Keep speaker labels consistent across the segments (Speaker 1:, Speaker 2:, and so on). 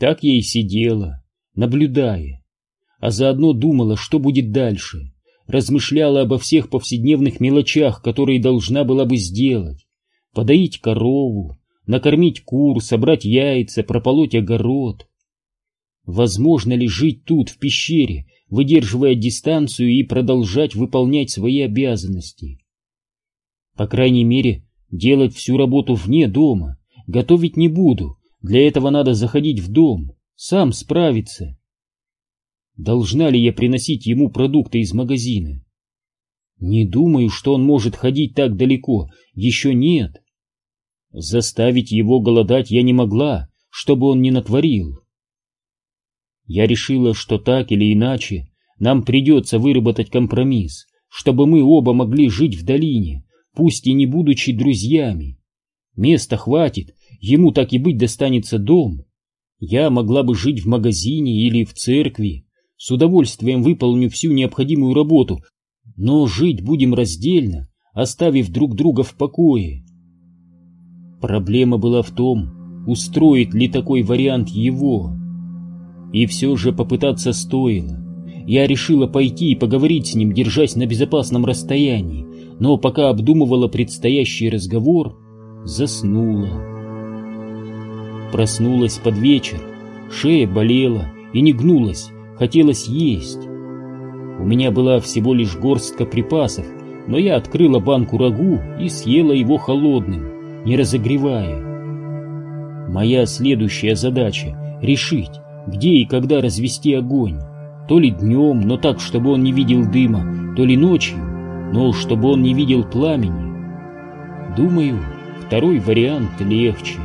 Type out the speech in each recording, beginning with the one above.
Speaker 1: Так я и сидела, наблюдая, а заодно думала, что будет дальше, размышляла обо всех повседневных мелочах, которые должна была бы сделать. Подоить корову, накормить кур, собрать яйца, прополоть огород. Возможно ли жить тут, в пещере, выдерживая дистанцию и продолжать выполнять свои обязанности? По крайней мере, делать всю работу вне дома, готовить не буду, для этого надо заходить в дом, сам справиться. Должна ли я приносить ему продукты из магазина? Не думаю, что он может ходить так далеко, еще нет. Заставить его голодать я не могла, чтобы он не натворил. Я решила, что так или иначе нам придется выработать компромисс, чтобы мы оба могли жить в долине, пусть и не будучи друзьями. Места хватит, ему так и быть достанется дом. Я могла бы жить в магазине или в церкви, с удовольствием выполню всю необходимую работу, но жить будем раздельно, оставив друг друга в покое. Проблема была в том, устроит ли такой вариант его. И все же попытаться стоило. Я решила пойти и поговорить с ним, держась на безопасном расстоянии, но пока обдумывала предстоящий разговор, заснула. Проснулась под вечер, шея болела и не гнулась, хотелось есть. У меня была всего лишь горстка припасов, но я открыла банку рагу и съела его холодным, не разогревая. Моя следующая задача — решить, где и когда развести огонь. То ли днем, но так, чтобы он не видел дыма, то ли ночью, но чтобы он не видел пламени. Думаю, второй вариант легче.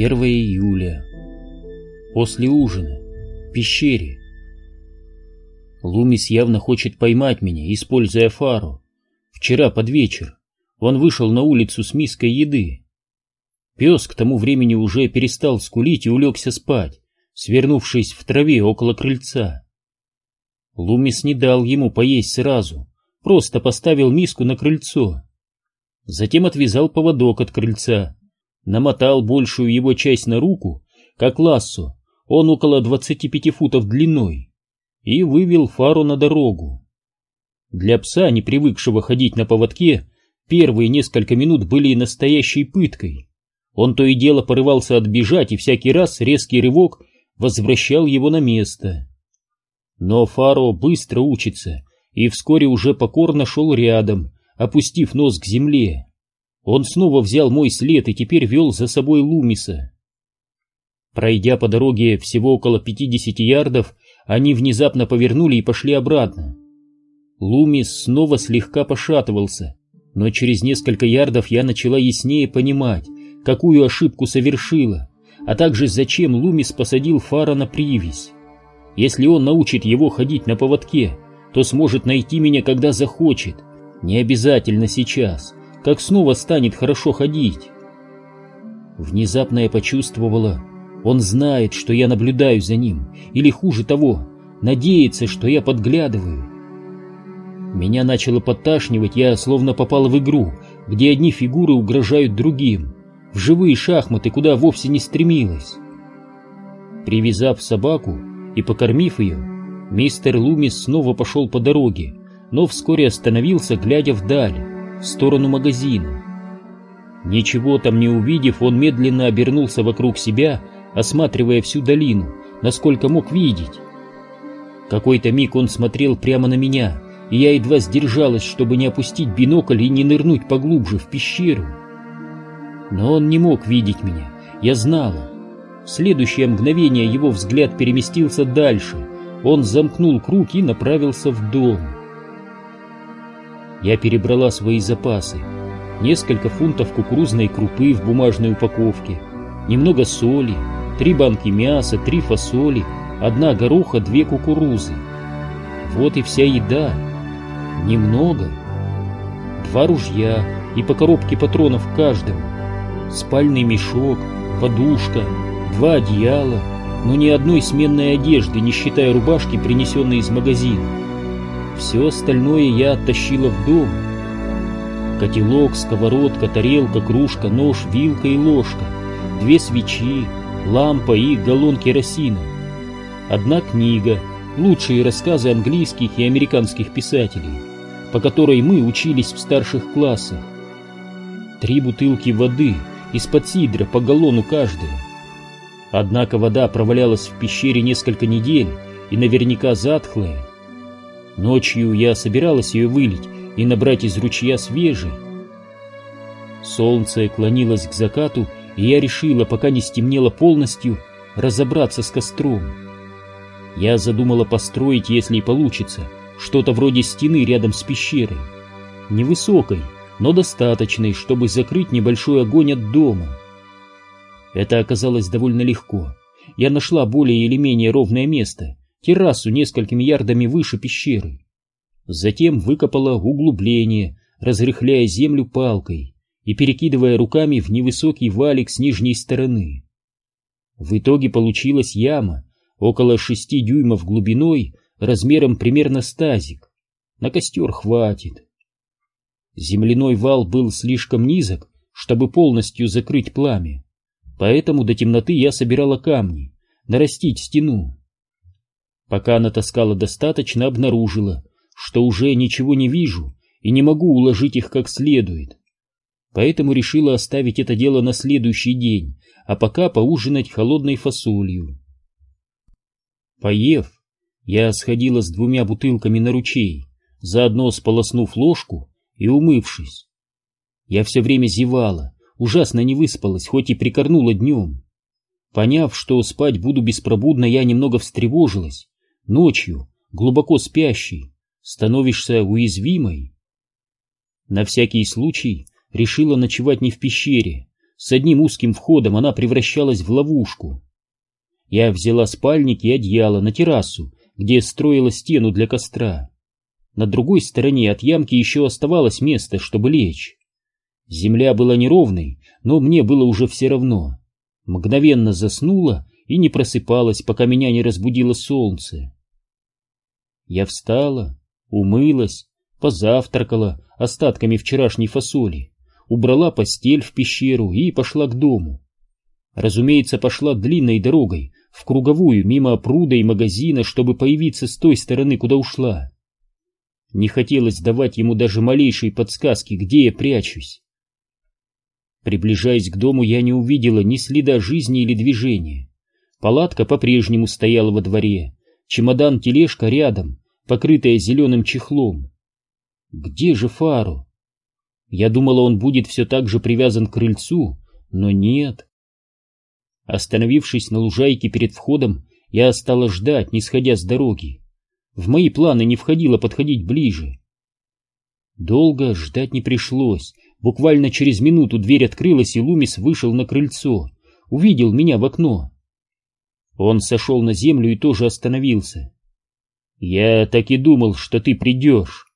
Speaker 1: Первое июля. После ужина. В пещере. Лумис явно хочет поймать меня, используя фару. Вчера под вечер он вышел на улицу с миской еды. Пес к тому времени уже перестал скулить и улегся спать, свернувшись в траве около крыльца. Лумис не дал ему поесть сразу, просто поставил миску на крыльцо. Затем отвязал поводок от крыльца намотал большую его часть на руку, как лассо, он около 25 футов длиной, и вывел фару на дорогу. Для пса, не привыкшего ходить на поводке, первые несколько минут были настоящей пыткой. Он то и дело порывался отбежать, и всякий раз резкий рывок возвращал его на место. Но Фаро быстро учится, и вскоре уже покорно шел рядом, опустив нос к земле. Он снова взял мой след и теперь вел за собой Лумиса. Пройдя по дороге всего около 50 ярдов, они внезапно повернули и пошли обратно. Лумис снова слегка пошатывался, но через несколько ярдов я начала яснее понимать, какую ошибку совершила, а также зачем Лумис посадил Фара на привязь. Если он научит его ходить на поводке, то сможет найти меня, когда захочет, не обязательно сейчас как снова станет хорошо ходить. Внезапно я почувствовала, он знает, что я наблюдаю за ним, или хуже того, надеется, что я подглядываю. Меня начало подташнивать, я словно попал в игру, где одни фигуры угрожают другим, в живые шахматы, куда вовсе не стремилась. Привязав собаку и покормив ее, мистер Лумис снова пошел по дороге, но вскоре остановился, глядя вдаль. В сторону магазина. Ничего там не увидев, он медленно обернулся вокруг себя, осматривая всю долину, насколько мог видеть. Какой-то миг он смотрел прямо на меня, и я едва сдержалась, чтобы не опустить бинокль и не нырнуть поглубже в пещеру. Но он не мог видеть меня, я знала. В следующее мгновение его взгляд переместился дальше. Он замкнул круг и направился в дом. Я перебрала свои запасы. Несколько фунтов кукурузной крупы в бумажной упаковке, немного соли, три банки мяса, три фасоли, одна гороха, две кукурузы. Вот и вся еда. Немного. Два ружья и по коробке патронов каждому. Спальный мешок, подушка, два одеяла, но ни одной сменной одежды, не считая рубашки, принесенной из магазина. Все остальное я оттащила в дом. Котелок, сковородка, тарелка, кружка, нож, вилка и ложка, две свечи, лампа и галлон керосина. Одна книга, лучшие рассказы английских и американских писателей, по которой мы учились в старших классах. Три бутылки воды из-под сидра по галлону каждая. Однако вода провалялась в пещере несколько недель и наверняка затхлая. Ночью я собиралась ее вылить и набрать из ручья свежий. Солнце клонилось к закату, и я решила, пока не стемнело полностью, разобраться с костром. Я задумала построить, если и получится, что-то вроде стены рядом с пещерой. Невысокой, но достаточной, чтобы закрыть небольшой огонь от дома. Это оказалось довольно легко. Я нашла более или менее ровное место, террасу несколькими ярдами выше пещеры. Затем выкопала углубление, разрыхляя землю палкой и перекидывая руками в невысокий валик с нижней стороны. В итоге получилась яма, около шести дюймов глубиной, размером примерно с тазик. На костер хватит. Земляной вал был слишком низок, чтобы полностью закрыть пламя, поэтому до темноты я собирала камни, нарастить стену. Пока натаскала достаточно, обнаружила, что уже ничего не вижу и не могу уложить их как следует. Поэтому решила оставить это дело на следующий день, а пока поужинать холодной фасолью. Поев, я сходила с двумя бутылками на ручей, заодно сполоснув ложку и умывшись. Я все время зевала, ужасно не выспалась, хоть и прикорнула днем. Поняв, что спать буду беспробудно, я немного встревожилась. Ночью, глубоко спящий, становишься уязвимой. На всякий случай решила ночевать не в пещере. С одним узким входом она превращалась в ловушку. Я взяла спальник и одеяло на террасу, где строила стену для костра. На другой стороне от ямки еще оставалось место, чтобы лечь. Земля была неровной, но мне было уже все равно. Мгновенно заснула и не просыпалась, пока меня не разбудило солнце. Я встала, умылась, позавтракала остатками вчерашней фасоли, убрала постель в пещеру и пошла к дому. Разумеется, пошла длинной дорогой, в круговую, мимо пруда и магазина, чтобы появиться с той стороны, куда ушла. Не хотелось давать ему даже малейшей подсказки, где я прячусь. Приближаясь к дому, я не увидела ни следа жизни или движения. Палатка по-прежнему стояла во дворе, чемодан-тележка рядом, покрытая зеленым чехлом. Где же Фару? Я думала, он будет все так же привязан к крыльцу, но нет. Остановившись на лужайке перед входом, я стала ждать, не сходя с дороги. В мои планы не входило подходить ближе. Долго ждать не пришлось. Буквально через минуту дверь открылась, и Лумис вышел на крыльцо. Увидел меня в окно. Он сошел на землю и тоже остановился. «Я так и думал, что ты придешь».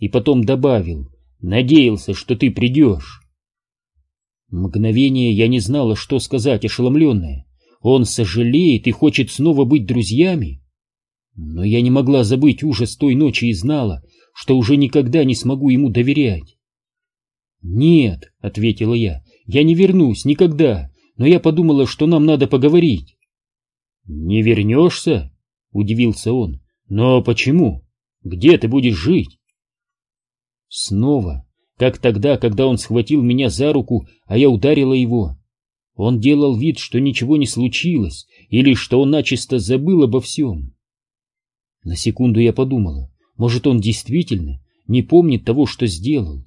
Speaker 1: И потом добавил, «Надеялся, что ты придешь». Мгновение я не знала, что сказать, ошеломленная. Он сожалеет и хочет снова быть друзьями. Но я не могла забыть ужас той ночи и знала, что уже никогда не смогу ему доверять. «Нет», — ответила я, — «я не вернусь никогда, но я подумала, что нам надо поговорить». «Не вернешься?» — удивился он. «Но почему? Где ты будешь жить?» Снова как тогда, когда он схватил меня за руку, а я ударила его. Он делал вид, что ничего не случилось, или что он начисто забыл обо всем. На секунду я подумала, может, он действительно не помнит того, что сделал.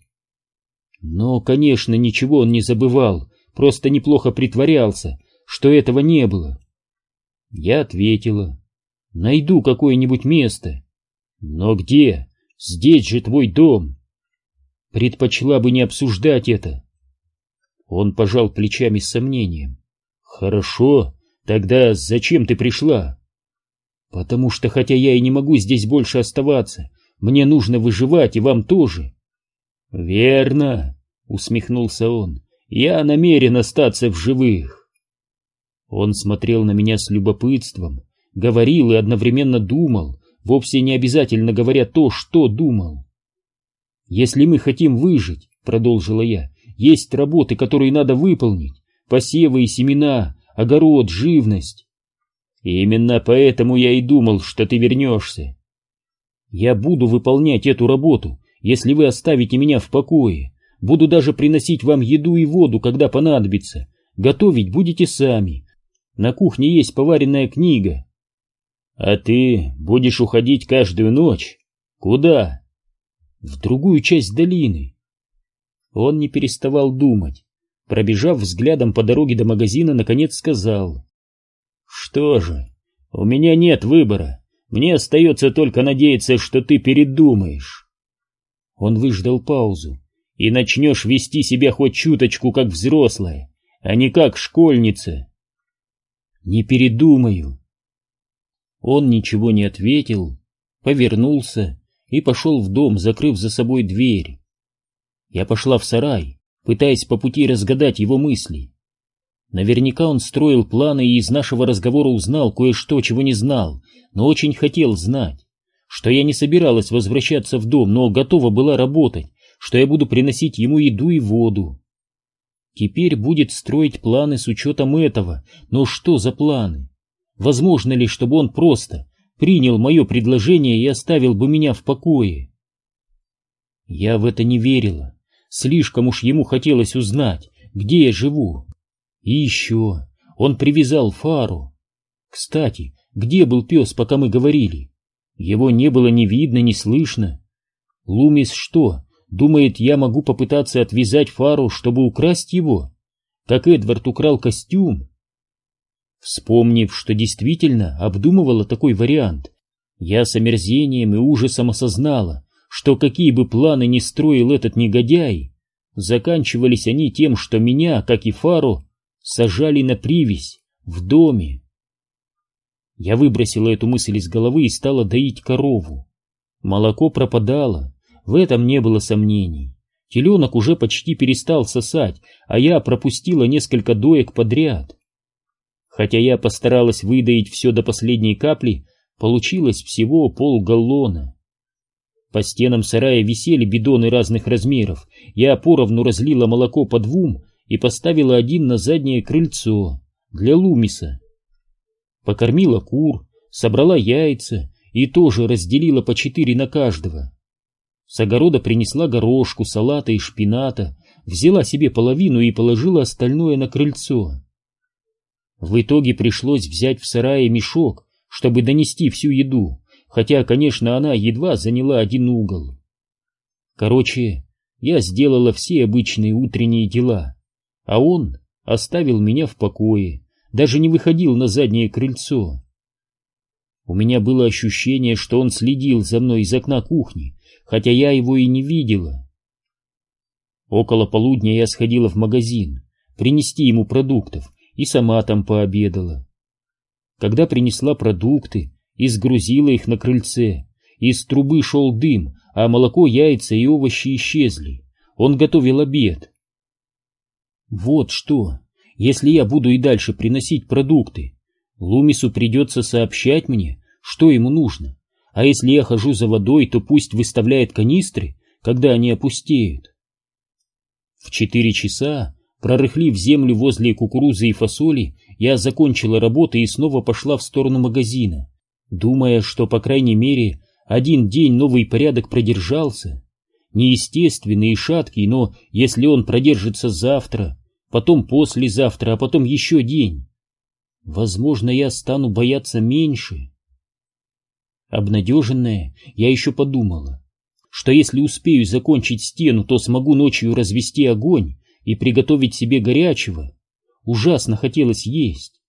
Speaker 1: Но, конечно, ничего он не забывал, просто неплохо притворялся, что этого не было. Я ответила, найду какое-нибудь место. Но где? Здесь же твой дом. Предпочла бы не обсуждать это. Он пожал плечами с сомнением. Хорошо, тогда зачем ты пришла? Потому что, хотя я и не могу здесь больше оставаться, мне нужно выживать, и вам тоже. Верно, усмехнулся он. Я намерен остаться в живых. Он смотрел на меня с любопытством, говорил и одновременно думал, вовсе не обязательно говоря то, что думал. Если мы хотим выжить, продолжила я, есть работы, которые надо выполнить, посевы и семена, огород, живность. Именно поэтому я и думал, что ты вернешься. Я буду выполнять эту работу, если вы оставите меня в покое. Буду даже приносить вам еду и воду, когда понадобится. Готовить будете сами. На кухне есть поваренная книга. А ты будешь уходить каждую ночь? Куда? В другую часть долины. Он не переставал думать. Пробежав взглядом по дороге до магазина, наконец сказал. Что же, у меня нет выбора. Мне остается только надеяться, что ты передумаешь. Он выждал паузу. И начнешь вести себя хоть чуточку, как взрослая, а не как школьница. Не передумаю. Он ничего не ответил, повернулся и пошел в дом, закрыв за собой дверь. Я пошла в сарай, пытаясь по пути разгадать его мысли. Наверняка он строил планы и из нашего разговора узнал кое-что, чего не знал, но очень хотел знать, что я не собиралась возвращаться в дом, но готова была работать, что я буду приносить ему еду и воду. Теперь будет строить планы с учетом этого, но что за планы? Возможно ли, чтобы он просто принял мое предложение и оставил бы меня в покое? Я в это не верила. Слишком уж ему хотелось узнать, где я живу. И еще он привязал фару. Кстати, где был пес, пока мы говорили? Его не было ни видно, ни слышно. Лумис что, думает, я могу попытаться отвязать фару, чтобы украсть его? Как Эдвард украл костюм? Вспомнив, что действительно обдумывала такой вариант, я с омерзением и ужасом осознала, что какие бы планы ни строил этот негодяй, заканчивались они тем, что меня, как и Фару, сажали на привязь в доме. Я выбросила эту мысль из головы и стала доить корову. Молоко пропадало, в этом не было сомнений. Теленок уже почти перестал сосать, а я пропустила несколько доек подряд. Хотя я постаралась выдоить все до последней капли, получилось всего полгаллона. По стенам сарая висели бидоны разных размеров. Я поровну разлила молоко по двум и поставила один на заднее крыльцо для Лумиса. Покормила кур, собрала яйца и тоже разделила по четыре на каждого. С огорода принесла горошку, салата и шпината, взяла себе половину и положила остальное на крыльцо. В итоге пришлось взять в сарае мешок, чтобы донести всю еду, хотя, конечно, она едва заняла один угол. Короче, я сделала все обычные утренние дела, а он оставил меня в покое, даже не выходил на заднее крыльцо. У меня было ощущение, что он следил за мной из окна кухни, хотя я его и не видела. Около полудня я сходила в магазин, принести ему продуктов, и сама там пообедала. Когда принесла продукты, и сгрузила их на крыльце. Из трубы шел дым, а молоко, яйца и овощи исчезли. Он готовил обед. Вот что, если я буду и дальше приносить продукты, Лумису придется сообщать мне, что ему нужно. А если я хожу за водой, то пусть выставляет канистры, когда они опустеют. В четыре часа, прорыхлив землю возле кукурузы и фасоли, я закончила работу и снова пошла в сторону магазина думая, что, по крайней мере, один день новый порядок продержался. неестественный и шаткий, но если он продержится завтра, потом послезавтра, а потом еще день, возможно, я стану бояться меньше. Обнадеженная, я еще подумала, что если успею закончить стену, то смогу ночью развести огонь и приготовить себе горячего. Ужасно хотелось есть.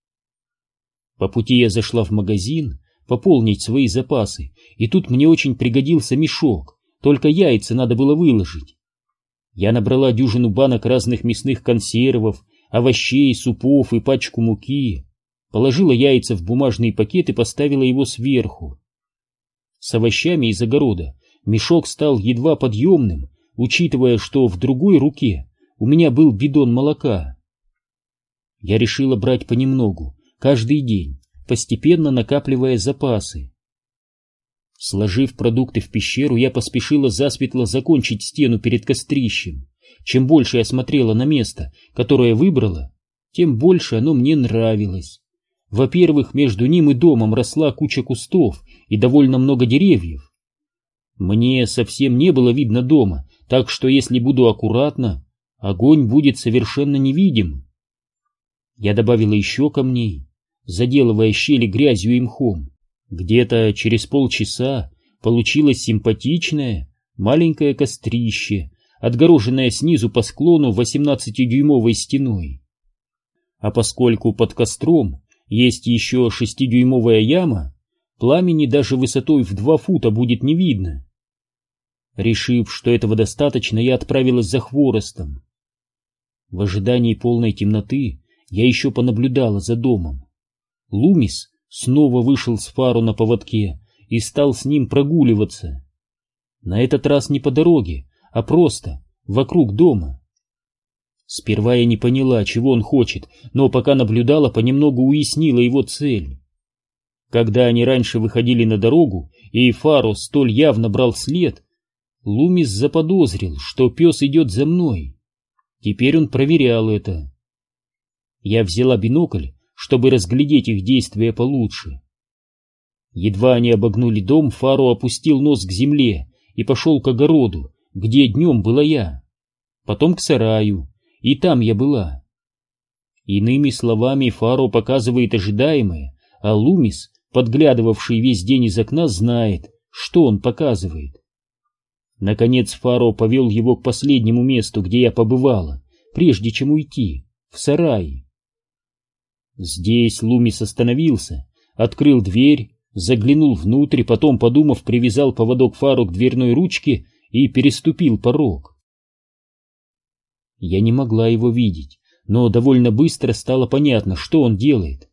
Speaker 1: По пути я зашла в магазин пополнить свои запасы, и тут мне очень пригодился мешок, только яйца надо было выложить. Я набрала дюжину банок разных мясных консервов, овощей, супов и пачку муки, положила яйца в бумажный пакет и поставила его сверху. С овощами из огорода мешок стал едва подъемным, учитывая, что в другой руке у меня был бидон молока. Я решила брать понемногу, каждый день, постепенно накапливая запасы. Сложив продукты в пещеру, я поспешила засветло закончить стену перед кострищем. Чем больше я смотрела на место, которое выбрала, тем больше оно мне нравилось. Во-первых, между ним и домом росла куча кустов и довольно много деревьев. Мне совсем не было видно дома, так что если буду аккуратна, огонь будет совершенно невидим. Я добавила еще камней, заделывая щели грязью и мхом. Где-то через полчаса получилось симпатичное маленькое кострище, отгороженное снизу по склону 18-дюймовой стеной. А поскольку под костром есть еще шестидюймовая яма, пламени даже высотой в два фута будет не видно. Решив, что этого достаточно, я отправилась за хворостом. В ожидании полной темноты я еще понаблюдала за домом. Лумис снова вышел с фару на поводке и стал с ним прогуливаться. На этот раз не по дороге, а просто вокруг дома. Сперва я не поняла, чего он хочет, но пока наблюдала, понемногу уяснила его цель. Когда они раньше выходили на дорогу, и Фаро столь явно брал след, Лумис заподозрил, что пес идет за мной. Теперь он проверял это. Я взяла бинокль чтобы разглядеть их действия получше. Едва они обогнули дом, Фаро опустил нос к земле и пошел к огороду, где днем была я. Потом к сараю, и там я была. Иными словами, Фаро показывает ожидаемое, а Лумис, подглядывавший весь день из окна, знает, что он показывает. Наконец Фаро повел его к последнему месту, где я побывала, прежде чем уйти, в сарай. Здесь Лумис остановился, открыл дверь, заглянул внутрь, потом, подумав, привязал поводок фару к дверной ручке и переступил порог. Я не могла его видеть, но довольно быстро стало понятно, что он делает.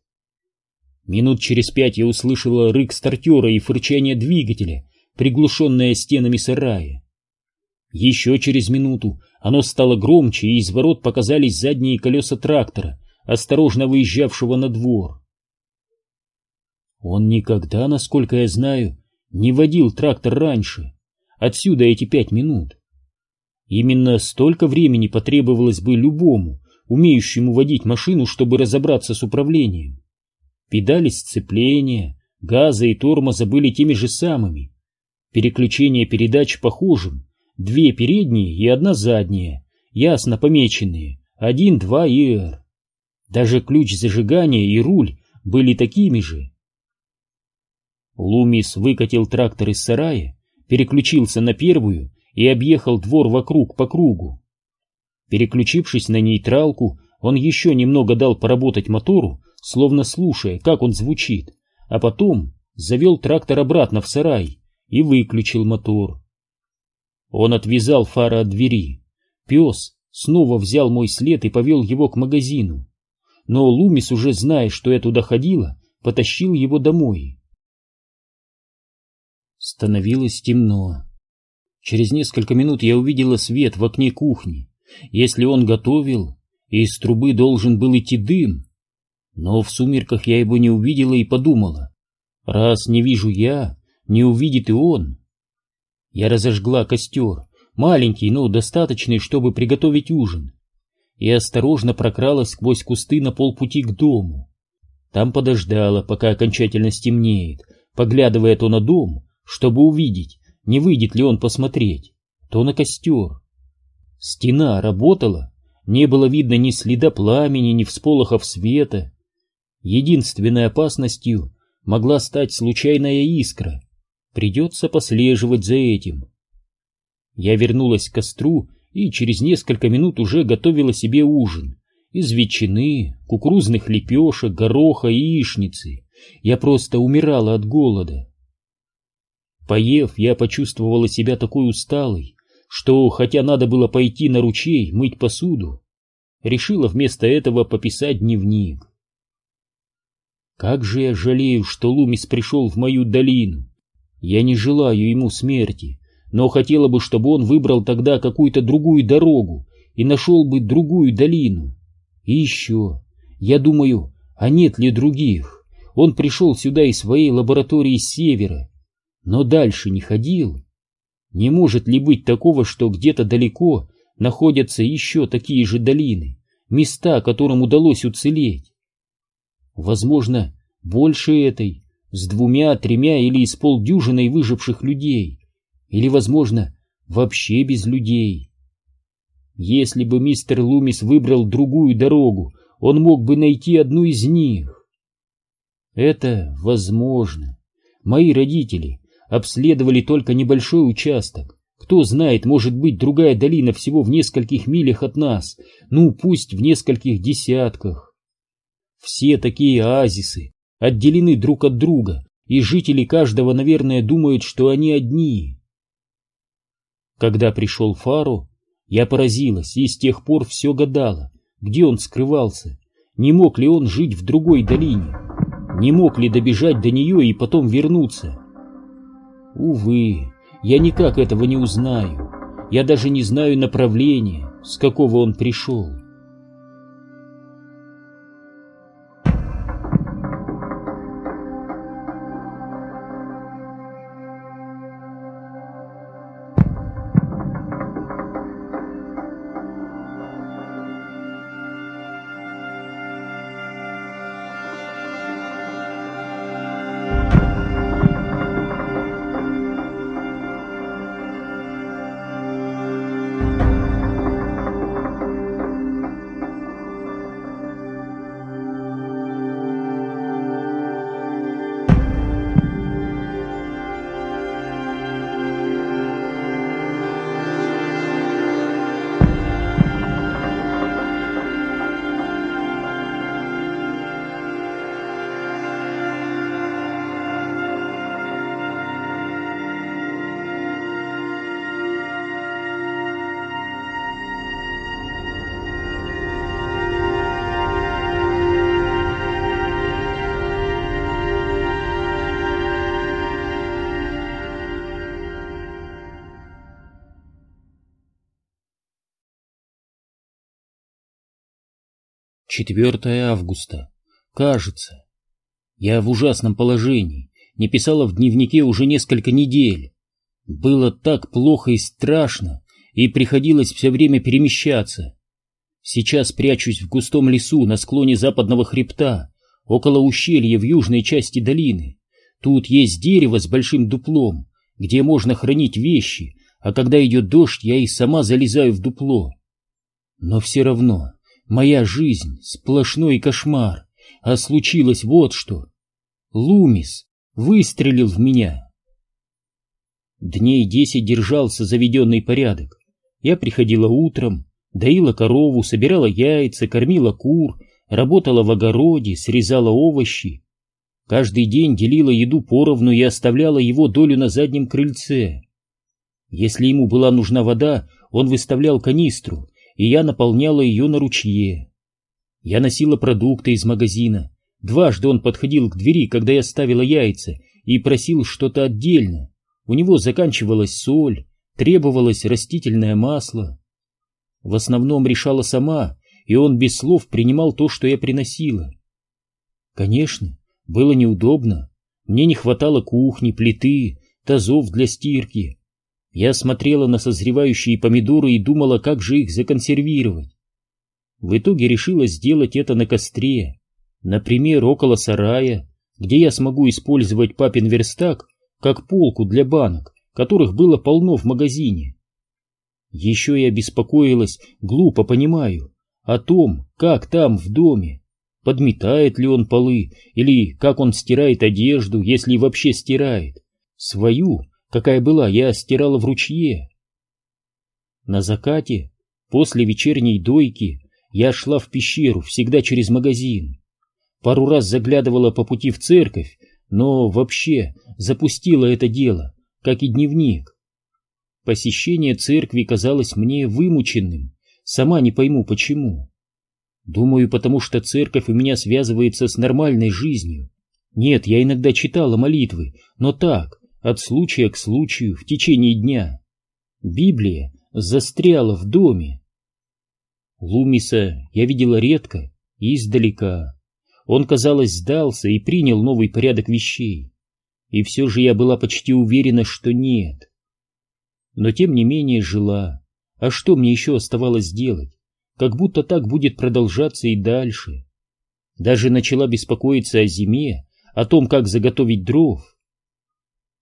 Speaker 1: Минут через пять я услышала рык стартера и фырчание двигателя, приглушенное стенами сарая. Еще через минуту оно стало громче, и из ворот показались задние колеса трактора, осторожно выезжавшего на двор. Он никогда, насколько я знаю, не водил трактор раньше. Отсюда эти пять минут. Именно столько времени потребовалось бы любому, умеющему водить машину, чтобы разобраться с управлением. Педали сцепления, газа и тормоза были теми же самыми. Переключение передач похожим. Две передние и одна задняя, ясно помеченные. Один, два и R. Даже ключ зажигания и руль были такими же. Лумис выкатил трактор из сарая, переключился на первую и объехал двор вокруг по кругу. Переключившись на нейтралку, он еще немного дал поработать мотору, словно слушая, как он звучит, а потом завел трактор обратно в сарай и выключил мотор. Он отвязал фары от двери. Пес снова взял мой след и повел его к магазину но Лумис, уже зная, что я туда ходила, потащил его домой. Становилось темно. Через несколько минут я увидела свет в окне кухни. Если он готовил, из трубы должен был идти дым. Но в сумерках я его не увидела и подумала, раз не вижу я, не увидит и он. Я разожгла костер, маленький, но достаточный, чтобы приготовить ужин и осторожно прокралась сквозь кусты на полпути к дому. Там подождала, пока окончательно стемнеет, поглядывая то на дом, чтобы увидеть, не выйдет ли он посмотреть, то на костер. Стена работала, не было видно ни следа пламени, ни всполохов света. Единственной опасностью могла стать случайная искра. Придется послеживать за этим. Я вернулась к костру и через несколько минут уже готовила себе ужин. Из ветчины, кукурузных лепешек, гороха и яичницы. Я просто умирала от голода. Поев, я почувствовала себя такой усталой, что, хотя надо было пойти на ручей мыть посуду, решила вместо этого пописать дневник. Как же я жалею, что Лумис пришел в мою долину. Я не желаю ему смерти, но хотела бы, чтобы он выбрал тогда какую-то другую дорогу и нашел бы другую долину. И еще, я думаю, а нет ли других? Он пришел сюда из своей лаборатории с севера, но дальше не ходил. Не может ли быть такого, что где-то далеко находятся еще такие же долины, места, которым удалось уцелеть? Возможно, больше этой, с двумя, тремя или с полдюжиной выживших людей. Или, возможно, вообще без людей. Если бы мистер Лумис выбрал другую дорогу, он мог бы найти одну из них. Это возможно. Мои родители обследовали только небольшой участок. Кто знает, может быть, другая долина всего в нескольких милях от нас, ну, пусть в нескольких десятках. Все такие оазисы отделены друг от друга, и жители каждого, наверное, думают, что они одни. Когда пришел Фару, я поразилась и с тех пор все гадала, где он скрывался, не мог ли он жить в другой долине, не мог ли добежать до нее и потом вернуться. Увы, я никак этого не узнаю, я даже не знаю направления, с какого он пришел. Четвертое августа. Кажется. Я в ужасном положении, не писала в дневнике уже несколько недель. Было так плохо и страшно, и приходилось все время перемещаться. Сейчас прячусь в густом лесу на склоне западного хребта, около ущелья в южной части долины. Тут есть дерево с большим дуплом, где можно хранить вещи, а когда идет дождь, я и сама залезаю в дупло. Но все равно Моя жизнь — сплошной кошмар, а случилось вот что. Лумис выстрелил в меня. Дней десять держался заведенный порядок. Я приходила утром, доила корову, собирала яйца, кормила кур, работала в огороде, срезала овощи. Каждый день делила еду поровну и оставляла его долю на заднем крыльце. Если ему была нужна вода, он выставлял канистру и я наполняла ее на ручье. Я носила продукты из магазина. Дважды он подходил к двери, когда я ставила яйца, и просил что-то отдельно. У него заканчивалась соль, требовалось растительное масло. В основном решала сама, и он без слов принимал то, что я приносила. Конечно, было неудобно. Мне не хватало кухни, плиты, тазов для стирки. Я смотрела на созревающие помидоры и думала, как же их законсервировать. В итоге решила сделать это на костре, например, около сарая, где я смогу использовать папин верстак как полку для банок, которых было полно в магазине. Еще я беспокоилась, глупо понимаю, о том, как там в доме, подметает ли он полы или как он стирает одежду, если вообще стирает. Свою, какая была, я стирала в ручье. На закате, после вечерней дойки, я шла в пещеру, всегда через магазин. Пару раз заглядывала по пути в церковь, но вообще запустила это дело, как и дневник. Посещение церкви казалось мне вымученным, сама не пойму почему. Думаю, потому что церковь у меня связывается с нормальной жизнью. Нет, я иногда читала молитвы, но так, от случая к случаю, в течение дня. Библия застряла в доме. Лумиса я видела редко и издалека. Он, казалось, сдался и принял новый порядок вещей. И все же я была почти уверена, что нет. Но тем не менее жила. А что мне еще оставалось делать? Как будто так будет продолжаться и дальше. Даже начала беспокоиться о зиме, о том, как заготовить дров.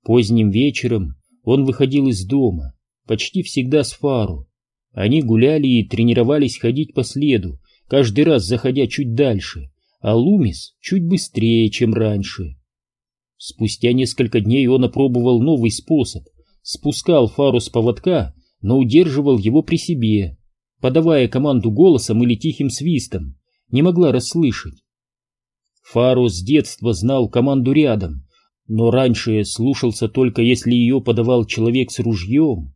Speaker 1: Поздним вечером он выходил из дома, почти всегда с фару. Они гуляли и тренировались ходить по следу, каждый раз заходя чуть дальше, а Лумис чуть быстрее, чем раньше. Спустя несколько дней он опробовал новый способ, спускал фару с поводка, но удерживал его при себе, подавая команду голосом или тихим свистом, не могла расслышать. Фару с детства знал команду рядом, но раньше слушался только если ее подавал человек с ружьем.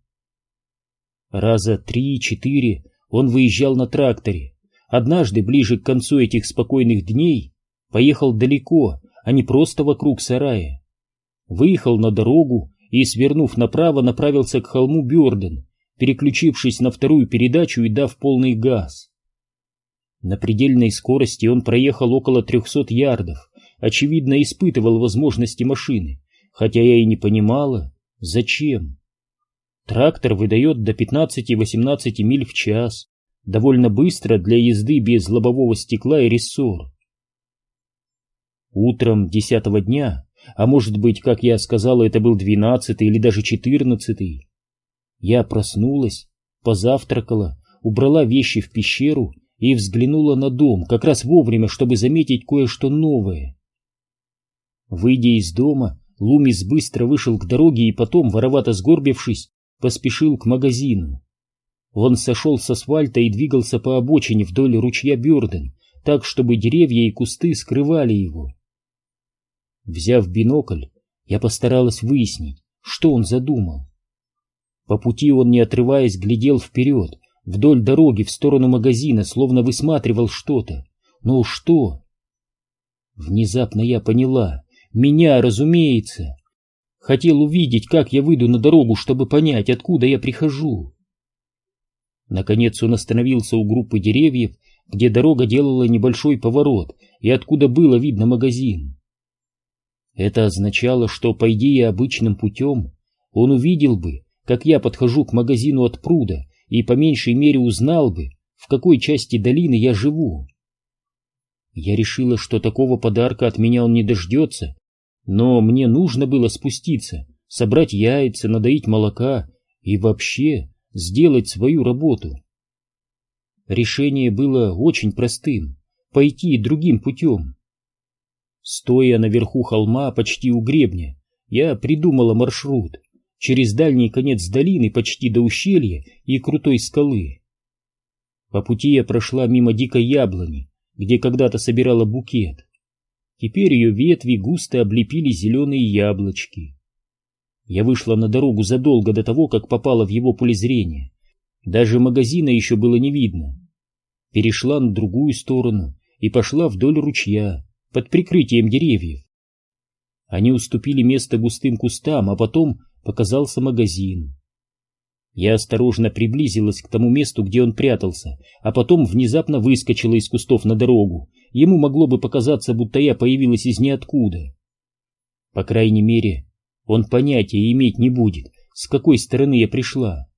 Speaker 1: Раза три-четыре он выезжал на тракторе, Однажды, ближе к концу этих спокойных дней, поехал далеко, а не просто вокруг сарая. Выехал на дорогу и, свернув направо, направился к холму Бёрден, переключившись на вторую передачу и дав полный газ. На предельной скорости он проехал около 300 ярдов, очевидно испытывал возможности машины, хотя я и не понимала, зачем. Трактор выдает до 15-18 миль в час, довольно быстро для езды без лобового стекла и рессор. Утром десятого дня, а может быть, как я сказала, это был двенадцатый или даже четырнадцатый, я проснулась, позавтракала, убрала вещи в пещеру и взглянула на дом как раз вовремя, чтобы заметить кое-что новое. Выйдя из дома, Лумис быстро вышел к дороге и потом, воровато сгорбившись, поспешил к магазину. Он сошел с асфальта и двигался по обочине вдоль ручья Бёрден, так, чтобы деревья и кусты скрывали его. Взяв бинокль, я постаралась выяснить, что он задумал. По пути он, не отрываясь, глядел вперед, вдоль дороги в сторону магазина, словно высматривал что-то. Но что? Внезапно я поняла. Меня, разумеется. Хотел увидеть, как я выйду на дорогу, чтобы понять, откуда я прихожу. Наконец он остановился у группы деревьев, где дорога делала небольшой поворот и откуда было видно магазин. Это означало, что, по идее, обычным путем он увидел бы, как я подхожу к магазину от пруда и по меньшей мере узнал бы, в какой части долины я живу. Я решила, что такого подарка от меня он не дождется, но мне нужно было спуститься, собрать яйца, надоить молока и вообще сделать свою работу. Решение было очень простым — пойти другим путем. Стоя наверху холма, почти у гребня, я придумала маршрут через дальний конец долины почти до ущелья и крутой скалы. По пути я прошла мимо дикой яблони, где когда-то собирала букет. Теперь ее ветви густо облепили зеленые яблочки. Я вышла на дорогу задолго до того, как попала в его поле зрения. Даже магазина еще было не видно. Перешла на другую сторону и пошла вдоль ручья, под прикрытием деревьев. Они уступили место густым кустам, а потом показался магазин. Я осторожно приблизилась к тому месту, где он прятался, а потом внезапно выскочила из кустов на дорогу. Ему могло бы показаться, будто я появилась из ниоткуда. По крайней мере, он понятия иметь не будет, с какой стороны я пришла.